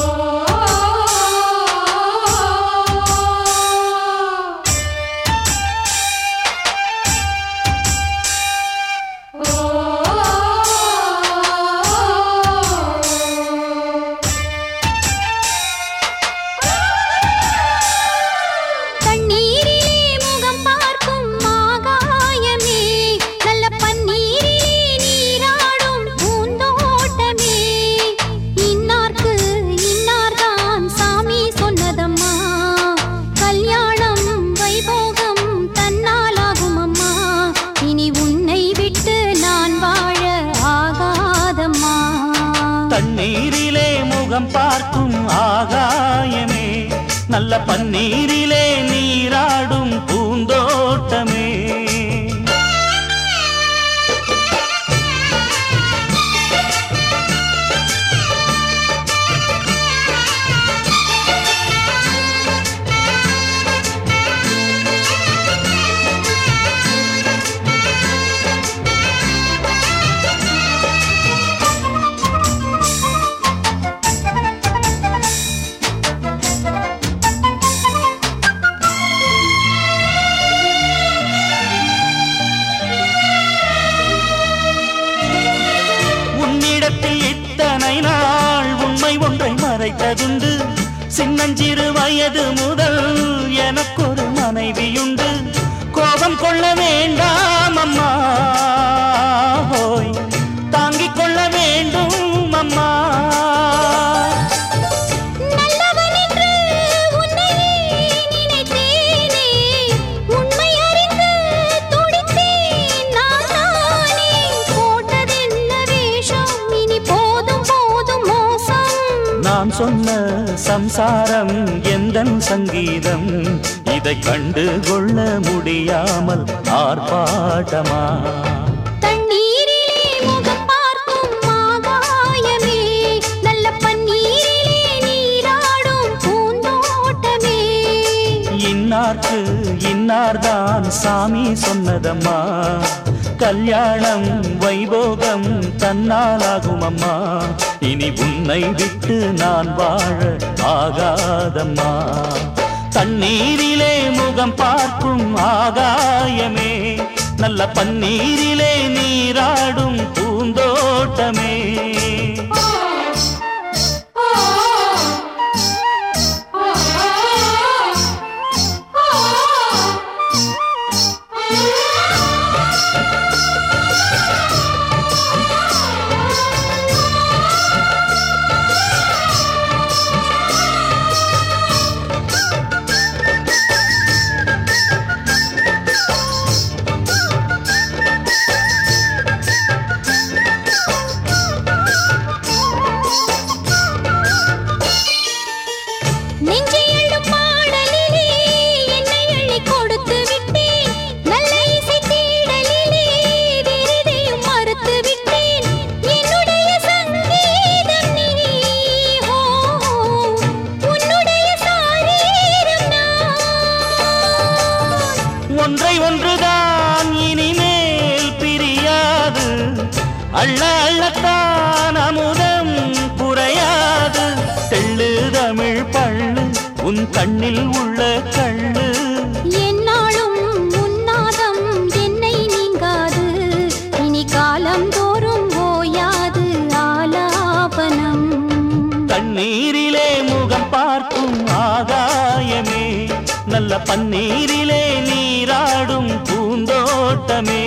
Oh. உயரம் பார்க்கும் ஆகாயமே. நல்ல பன்னீரிலே ஒன்றை சின்னஞ்சிறு வயது முதல் எனக்கொரு மனைவியுண்டு. கோபம் கொள்ள வேண்டாம் அம்மா. நான் சொன்ன சம்சாரம் எந்தன் சங்கீதம்? இதை கண்டு கொள்ள முடியாமல் ஆர்ப்பாட்டமா? இன்னார்க்கு இன்னார்தான் சாமி சொன்னதம்மா. கல்யாணம் வைபோகம் தன்னாலாகும் அம்மா இனி உன்னை விட்டு நான் வாழ ஆகாதம்மா. தண்ணீரிலே முகம் பார்க்கும் ஆகாயமே. நல்ல பன்னீரிலே நீராடும் பூந்தோட்டமே. அள்ள அள்ளத்தான் அமுதம் குறையாது தெள்ளு தமிழ் பள்ளு உன் கண்ணில் உள்ள கள்ளு. என்னாலும் உன்னாதம் என்னை நீங்காது. இனி காலம் தோறும் ஓயாது ஆலாபனம். தண்ணீரிலே முகம் பார்க்கும் ஆகாயமே நல்ல பன்னீரிலே நீராடும் பூந்தோட்டமே.